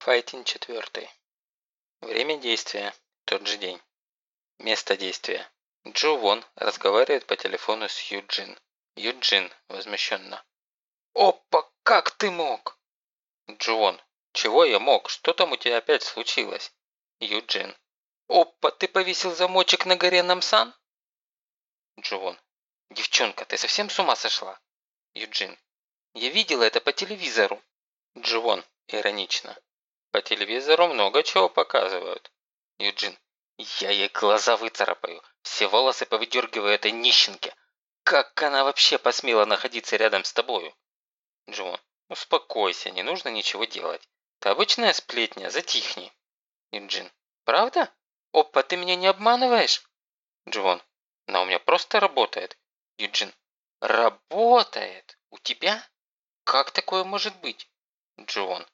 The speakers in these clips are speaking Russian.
Файтин 4. Время действия – тот же день. Место действия. Джо Вон разговаривает по телефону с Юджин. Юджин возмущенно. «Опа, как ты мог?» Джо Вон. «Чего я мог? Что там у тебя опять случилось?» Юджин. «Опа, ты повесил замочек на горе Намсан?» Джо Вон. «Девчонка, ты совсем с ума сошла?» Юджин. «Я видела это по телевизору». Джо Вон. Иронично. По телевизору много чего показывают. Юджин. Я ей глаза выцарапаю. Все волосы повыдергиваю этой нищенке. Как она вообще посмела находиться рядом с тобою? Джон. Успокойся, не нужно ничего делать. Ты обычная сплетня, затихни. Юджин. Правда? Опа, ты меня не обманываешь? Джон. Она у меня просто работает. Юджин. Работает? У тебя? Как такое может быть? Джон.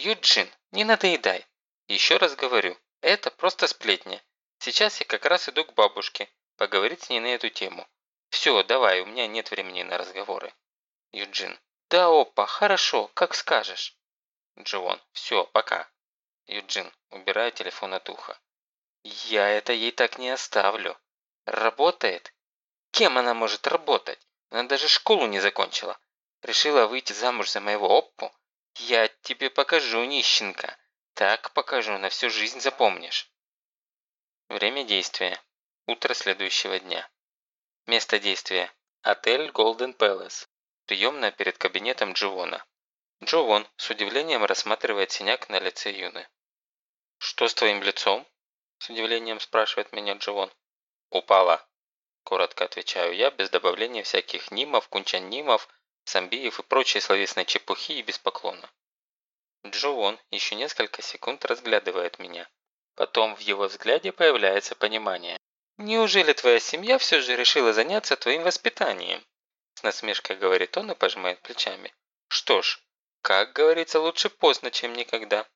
Юджин, не надоедай. Еще раз говорю, это просто сплетня. Сейчас я как раз иду к бабушке, поговорить с ней на эту тему. Все, давай, у меня нет времени на разговоры. Юджин. Да, опа, хорошо, как скажешь. Джон. Все, пока. Юджин, убирая телефон от уха. Я это ей так не оставлю. Работает? Кем она может работать? Она даже школу не закончила. Решила выйти замуж за моего оппу? «Я тебе покажу, нищенка. Так покажу, на всю жизнь запомнишь». Время действия. Утро следующего дня. Место действия. Отель Golden Palace. Приемная перед кабинетом Дживона. Джовон с удивлением рассматривает синяк на лице Юны. «Что с твоим лицом?» С удивлением спрашивает меня Джовон. «Упала», – коротко отвечаю я, без добавления всяких нимов, кунчанимов Самбиев и прочей словесной чепухи и без поклона. Джоон еще несколько секунд разглядывает меня. Потом в его взгляде появляется понимание. «Неужели твоя семья все же решила заняться твоим воспитанием?» С насмешкой говорит он и пожимает плечами. «Что ж, как говорится, лучше поздно, чем никогда».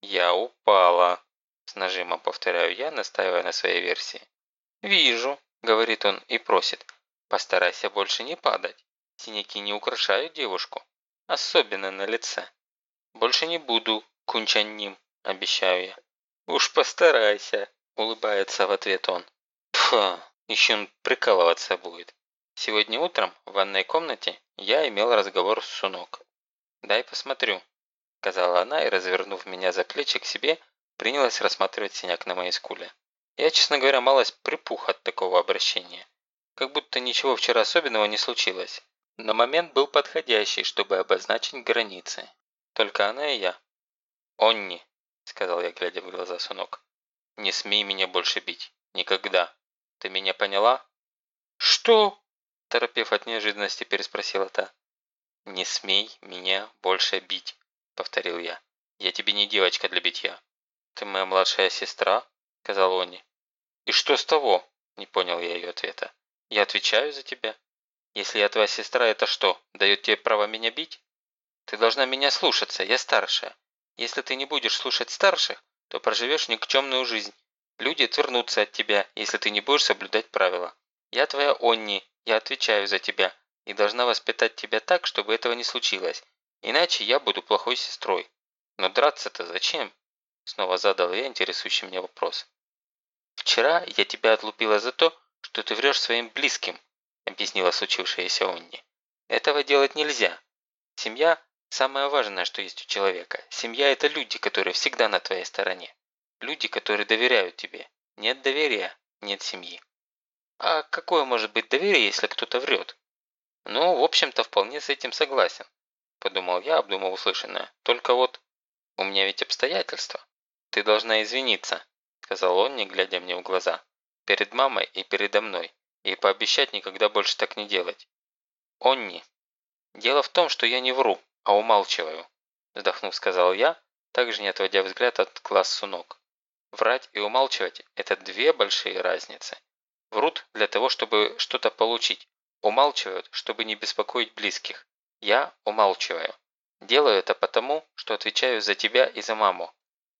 «Я упала», – с нажимом повторяю я, настаивая на своей версии. «Вижу», – говорит он и просит, – «постарайся больше не падать». Синяки не украшают девушку, особенно на лице. Больше не буду кунчанним, обещаю я. Уж постарайся, улыбается в ответ он. Пф, еще он прикалываться будет. Сегодня утром в ванной комнате я имел разговор с Сунок. «Дай посмотрю», – сказала она и, развернув меня за плечи к себе, принялась рассматривать синяк на моей скуле. Я, честно говоря, малость припух от такого обращения. Как будто ничего вчера особенного не случилось. Но момент был подходящий, чтобы обозначить границы. Только она и я. «Онни», – сказал я, глядя в глаза Сунок, – «не смей меня больше бить. Никогда. Ты меня поняла?» «Что?» – торопев от неожиданности, переспросила та. «Не смей меня больше бить», – повторил я. «Я тебе не девочка для битья». «Ты моя младшая сестра?» – сказал Онни. «И что с того?» – не понял я ее ответа. «Я отвечаю за тебя». Если я твоя сестра, это что, дает тебе право меня бить? Ты должна меня слушаться, я старшая. Если ты не будешь слушать старших, то проживешь никчемную жизнь. Люди отвернутся от тебя, если ты не будешь соблюдать правила. Я твоя Онни, я отвечаю за тебя и должна воспитать тебя так, чтобы этого не случилось. Иначе я буду плохой сестрой. Но драться-то зачем? Снова задал я интересующий меня вопрос. Вчера я тебя отлупила за то, что ты врешь своим близким, объяснила случившееся Онни. Этого делать нельзя. Семья – самое важное, что есть у человека. Семья – это люди, которые всегда на твоей стороне. Люди, которые доверяют тебе. Нет доверия – нет семьи. А какое может быть доверие, если кто-то врет? Ну, в общем-то, вполне с этим согласен. Подумал я, обдумав услышанное. Только вот, у меня ведь обстоятельства. Ты должна извиниться, сказал он, не глядя мне в глаза. Перед мамой и передо мной и пообещать никогда больше так не делать. Онни. Дело в том, что я не вру, а умалчиваю, вздохнув, сказал я, также не отводя взгляд от глаз Сунок. Врать и умалчивать – это две большие разницы. Врут для того, чтобы что-то получить, умалчивают, чтобы не беспокоить близких. Я умалчиваю. Делаю это потому, что отвечаю за тебя и за маму.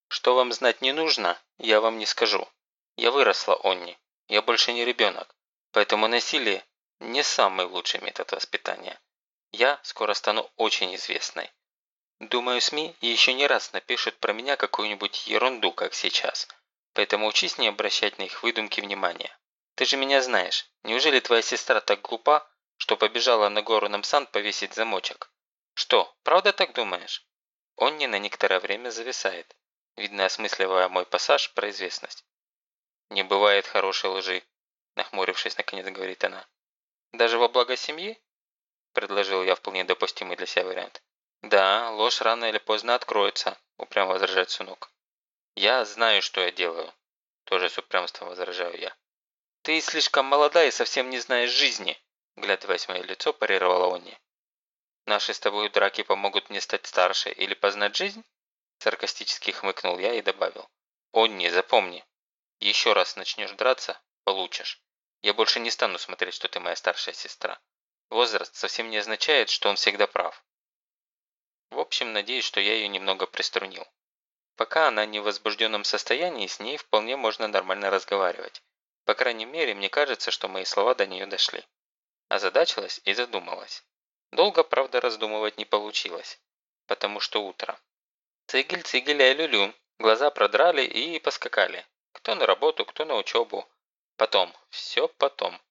Что вам знать не нужно, я вам не скажу. Я выросла, Онни. Я больше не ребенок. Поэтому насилие не самый лучший метод воспитания. Я скоро стану очень известной. Думаю, СМИ еще не раз напишут про меня какую-нибудь ерунду, как сейчас. Поэтому учись не обращать на их выдумки внимания. Ты же меня знаешь. Неужели твоя сестра так глупа, что побежала на гору Намсан повесить замочек? Что, правда так думаешь? Он не на некоторое время зависает, видно осмысливая мой пассаж про известность. «Не бывает хорошей лжи», – нахмурившись, наконец говорит она. «Даже во благо семьи?» – предложил я вполне допустимый для себя вариант. «Да, ложь рано или поздно откроется», – упрямо возражает сынок. «Я знаю, что я делаю», – тоже с упрямством возражаю я. «Ты слишком молода и совсем не знаешь жизни», – глядываясь в мое лицо, парировала Онни. «Наши с тобой драки помогут мне стать старше или познать жизнь?» Саркастически хмыкнул я и добавил. «Онни, запомни, еще раз начнешь драться – получишь. Я больше не стану смотреть, что ты моя старшая сестра. Возраст совсем не означает, что он всегда прав. В общем, надеюсь, что я ее немного приструнил. Пока она не в возбужденном состоянии, с ней вполне можно нормально разговаривать. По крайней мере, мне кажется, что мои слова до нее дошли. Озадачилась и задумалась. Долго, правда, раздумывать не получилось, потому что утро. Цигель, цигель, ай люлю. Глаза продрали и поскакали. Кто на работу, кто на учебу. Потом, все потом.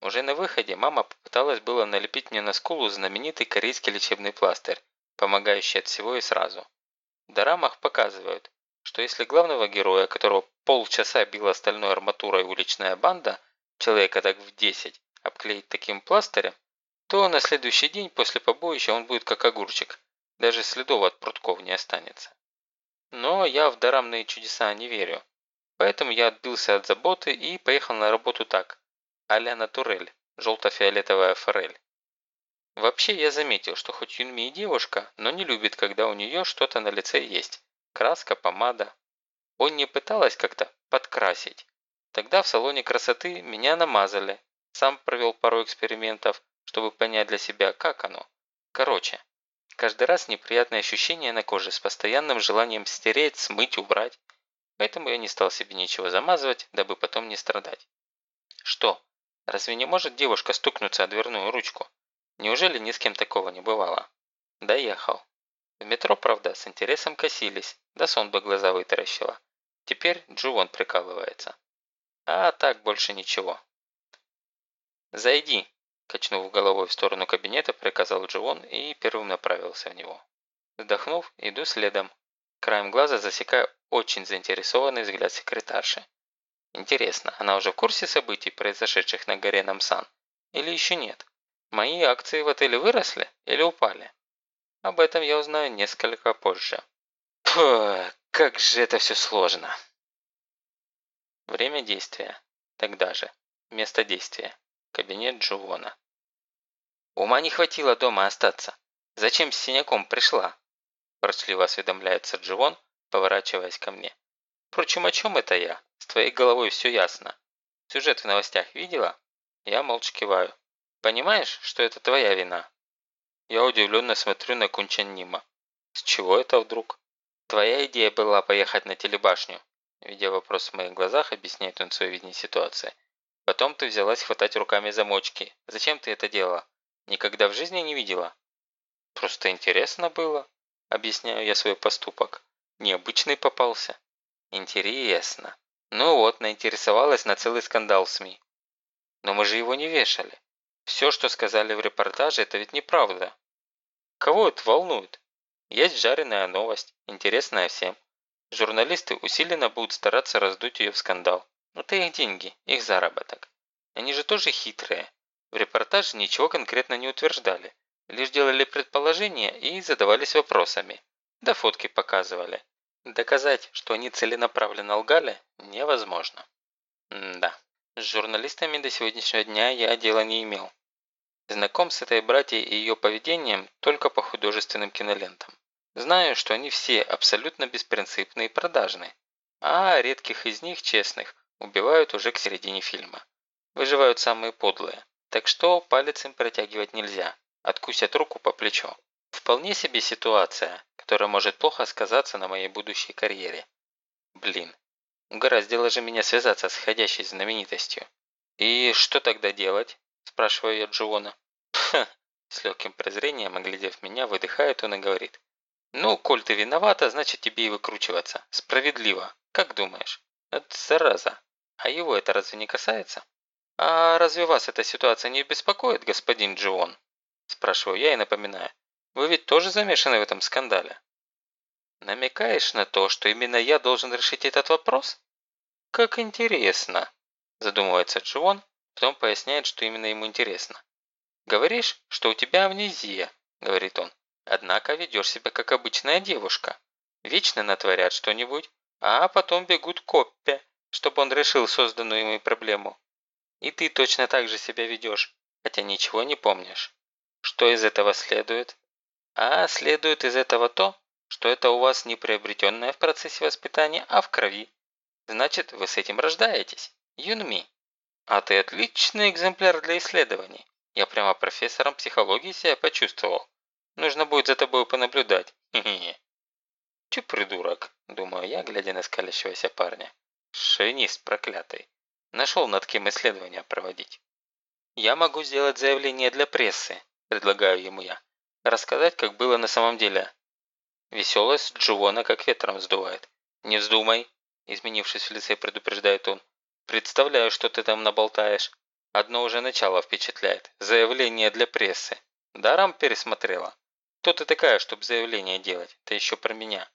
Уже на выходе мама попыталась было налепить мне на скулу знаменитый корейский лечебный пластырь, помогающий от всего и сразу. В дорамах показывают, что если главного героя, которого полчаса била стальной арматурой уличная банда, человека так в 10, обклеить таким пластырем, то на следующий день после побоища он будет как огурчик, даже следов от прутков не останется. Но я в дорамные чудеса не верю, Поэтому я отбился от заботы и поехал на работу так. А-ля натурель, желто-фиолетовая форель. Вообще я заметил, что хоть Юнми и девушка, но не любит, когда у нее что-то на лице есть. Краска, помада. Он не пыталась как-то подкрасить. Тогда в салоне красоты меня намазали. Сам провел пару экспериментов, чтобы понять для себя, как оно. Короче, каждый раз неприятное ощущение на коже с постоянным желанием стереть, смыть, убрать. Поэтому я не стал себе ничего замазывать, дабы потом не страдать. Что? Разве не может девушка стукнуться о дверную ручку? Неужели ни с кем такого не бывало? Доехал. В метро, правда, с интересом косились, да сон бы глаза вытаращила. Теперь Джувон прикалывается. А так больше ничего. «Зайди», – качнув головой в сторону кабинета, приказал Джувон и первым направился в него. Вздохнув, иду следом, Краем глаза засекаю очень заинтересованный взгляд секретарши. Интересно, она уже в курсе событий, произошедших на горе Намсан? Или еще нет? Мои акции в отеле выросли или упали? Об этом я узнаю несколько позже. Фу, как же это все сложно. Время действия. Тогда же. Место действия. Кабинет Джувона. Ума не хватило дома остаться. Зачем с синяком пришла? Ворчливо осведомляется Дживон, поворачиваясь ко мне. Впрочем, о чем это я? С твоей головой все ясно. Сюжет в новостях видела? Я молча киваю. Понимаешь, что это твоя вина? Я удивленно смотрю на Кунчаннима. С чего это вдруг? Твоя идея была поехать на телебашню. Видя вопрос в моих глазах, объясняет он свое видение ситуации. Потом ты взялась хватать руками замочки. Зачем ты это делала? Никогда в жизни не видела? Просто интересно было. Объясняю я свой поступок. Необычный попался. Интересно. Ну вот, наинтересовалась на целый скандал в СМИ. Но мы же его не вешали. Все, что сказали в репортаже, это ведь неправда. Кого это волнует? Есть жареная новость, интересная всем. Журналисты усиленно будут стараться раздуть ее в скандал. Но это их деньги, их заработок. Они же тоже хитрые. В репортаже ничего конкретно не утверждали. Лишь делали предположения и задавались вопросами. Да фотки показывали. Доказать, что они целенаправленно лгали, невозможно. М да, с журналистами до сегодняшнего дня я дела не имел. Знаком с этой братьей и ее поведением только по художественным кинолентам. Знаю, что они все абсолютно беспринципные и продажные, а редких из них, честных, убивают уже к середине фильма. Выживают самые подлые, так что палец им протягивать нельзя откусят руку по плечу. Вполне себе ситуация, которая может плохо сказаться на моей будущей карьере. Блин, угораздило же меня связаться с ходящей знаменитостью. «И что тогда делать?» – спрашиваю я Джуона. С легким презрением, оглядев меня, выдыхает он и говорит. Ну, коль ты виновата, значит тебе и выкручиваться. Справедливо. Как думаешь? Это зараза. А его это разве не касается? А разве вас эта ситуация не беспокоит, господин Джион? Спрашиваю я и напоминаю. Вы ведь тоже замешаны в этом скандале? Намекаешь на то, что именно я должен решить этот вопрос? Как интересно, задумывается Джион, потом поясняет, что именно ему интересно. Говоришь, что у тебя амнезия, говорит он. Однако ведешь себя как обычная девушка. Вечно натворят что-нибудь, а потом бегут к чтобы он решил созданную ими проблему. И ты точно так же себя ведешь, хотя ничего не помнишь. Что из этого следует? А следует из этого то, что это у вас не приобретенное в процессе воспитания, а в крови. Значит, вы с этим рождаетесь. Юнми. А ты отличный экземпляр для исследований. Я прямо профессором психологии себя почувствовал. Нужно будет за тобой понаблюдать. Хе-хе. Чё придурок, думаю я, глядя на скалящегося парня. Шовинист проклятый. Нашел над кем исследования проводить. Я могу сделать заявление для прессы, предлагаю ему я. Рассказать, как было на самом деле. Веселость Джуона как ветром сдувает. Не вздумай, изменившись в лице, предупреждает он. Представляю, что ты там наболтаешь. Одно уже начало впечатляет. Заявление для прессы. Даром пересмотрела. Кто ты такая, чтобы заявление делать? Это еще про меня.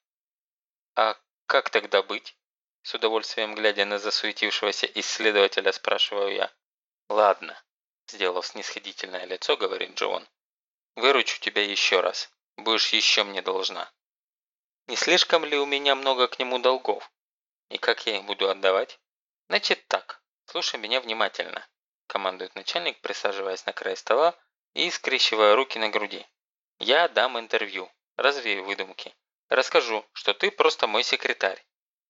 А как тогда быть? С удовольствием глядя на засуетившегося исследователя, спрашиваю я. Ладно, сделав снисходительное лицо, говорит Джон. Выручу тебя еще раз. Будешь еще мне должна. Не слишком ли у меня много к нему долгов? И как я их буду отдавать? Значит так, слушай меня внимательно, командует начальник, присаживаясь на край стола и скрещивая руки на груди. Я дам интервью, развею выдумки. Расскажу, что ты просто мой секретарь.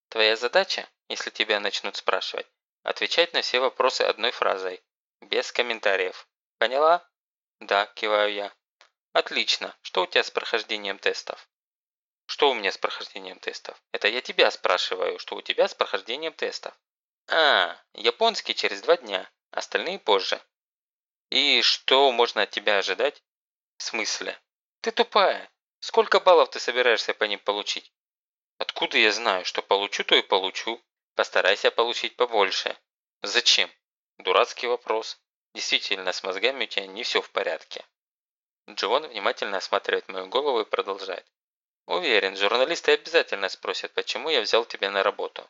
Твоя задача, если тебя начнут спрашивать, отвечать на все вопросы одной фразой, без комментариев. Поняла? Да, киваю я. Отлично. Что у тебя с прохождением тестов? Что у меня с прохождением тестов? Это я тебя спрашиваю, что у тебя с прохождением тестов. А, японский через два дня, остальные позже. И что можно от тебя ожидать? В смысле? Ты тупая. Сколько баллов ты собираешься по ним получить? Откуда я знаю, что получу, то и получу. Постарайся получить побольше. Зачем? Дурацкий вопрос. Действительно, с мозгами у тебя не все в порядке. Джон внимательно осматривает мою голову и продолжает. Уверен, журналисты обязательно спросят, почему я взял тебя на работу.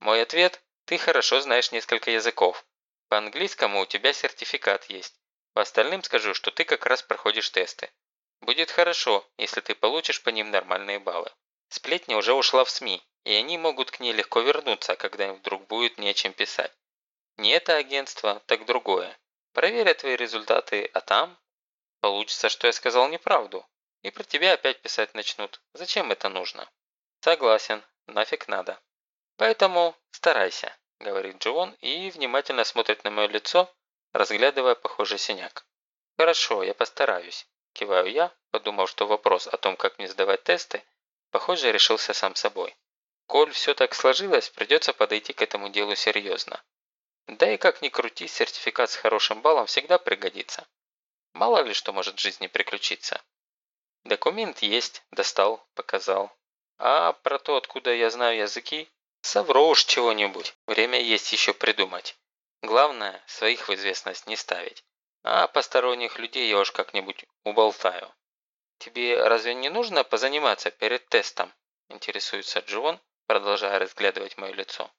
Мой ответ – ты хорошо знаешь несколько языков. По английскому у тебя сертификат есть. По остальным скажу, что ты как раз проходишь тесты. Будет хорошо, если ты получишь по ним нормальные баллы. Сплетня уже ушла в СМИ, и они могут к ней легко вернуться, когда им вдруг будет не о чем писать. Не это агентство, так другое. Проверят твои результаты, а там Получится, что я сказал неправду. И про тебя опять писать начнут. Зачем это нужно? Согласен, нафиг надо. Поэтому старайся, говорит Джон и внимательно смотрит на мое лицо, разглядывая похожий синяк. Хорошо, я постараюсь. Киваю я, подумав, что вопрос о том, как мне сдавать тесты, похоже, решился сам собой. Коль все так сложилось, придется подойти к этому делу серьезно. Да и как ни крути, сертификат с хорошим баллом всегда пригодится. Мало ли что может в жизни приключиться. Документ есть, достал, показал. А про то, откуда я знаю языки, совру уж чего-нибудь. Время есть еще придумать. Главное, своих в известность не ставить. А посторонних людей я уж как-нибудь уболтаю. «Тебе разве не нужно позаниматься перед тестом?» Интересуется Джон, продолжая разглядывать мое лицо.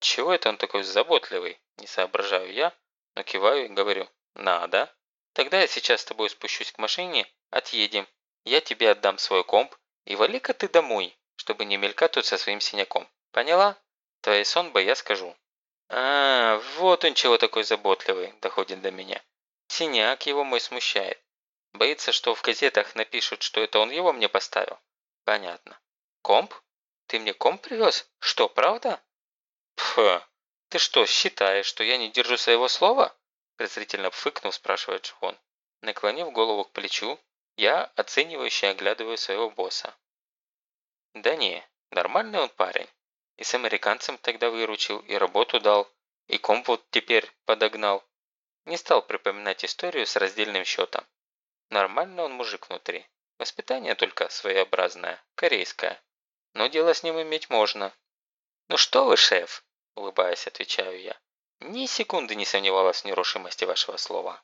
«Чего это он такой заботливый?» Не соображаю я, но киваю и говорю «надо». Тогда я сейчас с тобой спущусь к машине, отъедем. Я тебе отдам свой комп, и вали-ка ты домой, чтобы не мелькать тут со своим синяком. Поняла? Твоей сонбы я скажу. А, вот он чего такой заботливый, доходит до меня. Синяк его мой смущает. Боится, что в газетах напишут, что это он его мне поставил. Понятно. Комп? Ты мне комп привез? Что, правда? Пф, ты что, считаешь, что я не держу своего слова? презрительно фыкнув, спрашивает Джон. Наклонив голову к плечу, я оценивающе оглядываю своего босса. Да не, нормальный он парень. И с американцем тогда выручил, и работу дал, и комп вот теперь подогнал. Не стал припоминать историю с раздельным счетом. Нормально он мужик внутри. Воспитание только своеобразное, корейское. Но дело с ним иметь можно. «Ну что вы, шеф!» – улыбаясь, отвечаю я. Ни секунды не сомневалась в нерушимости вашего слова.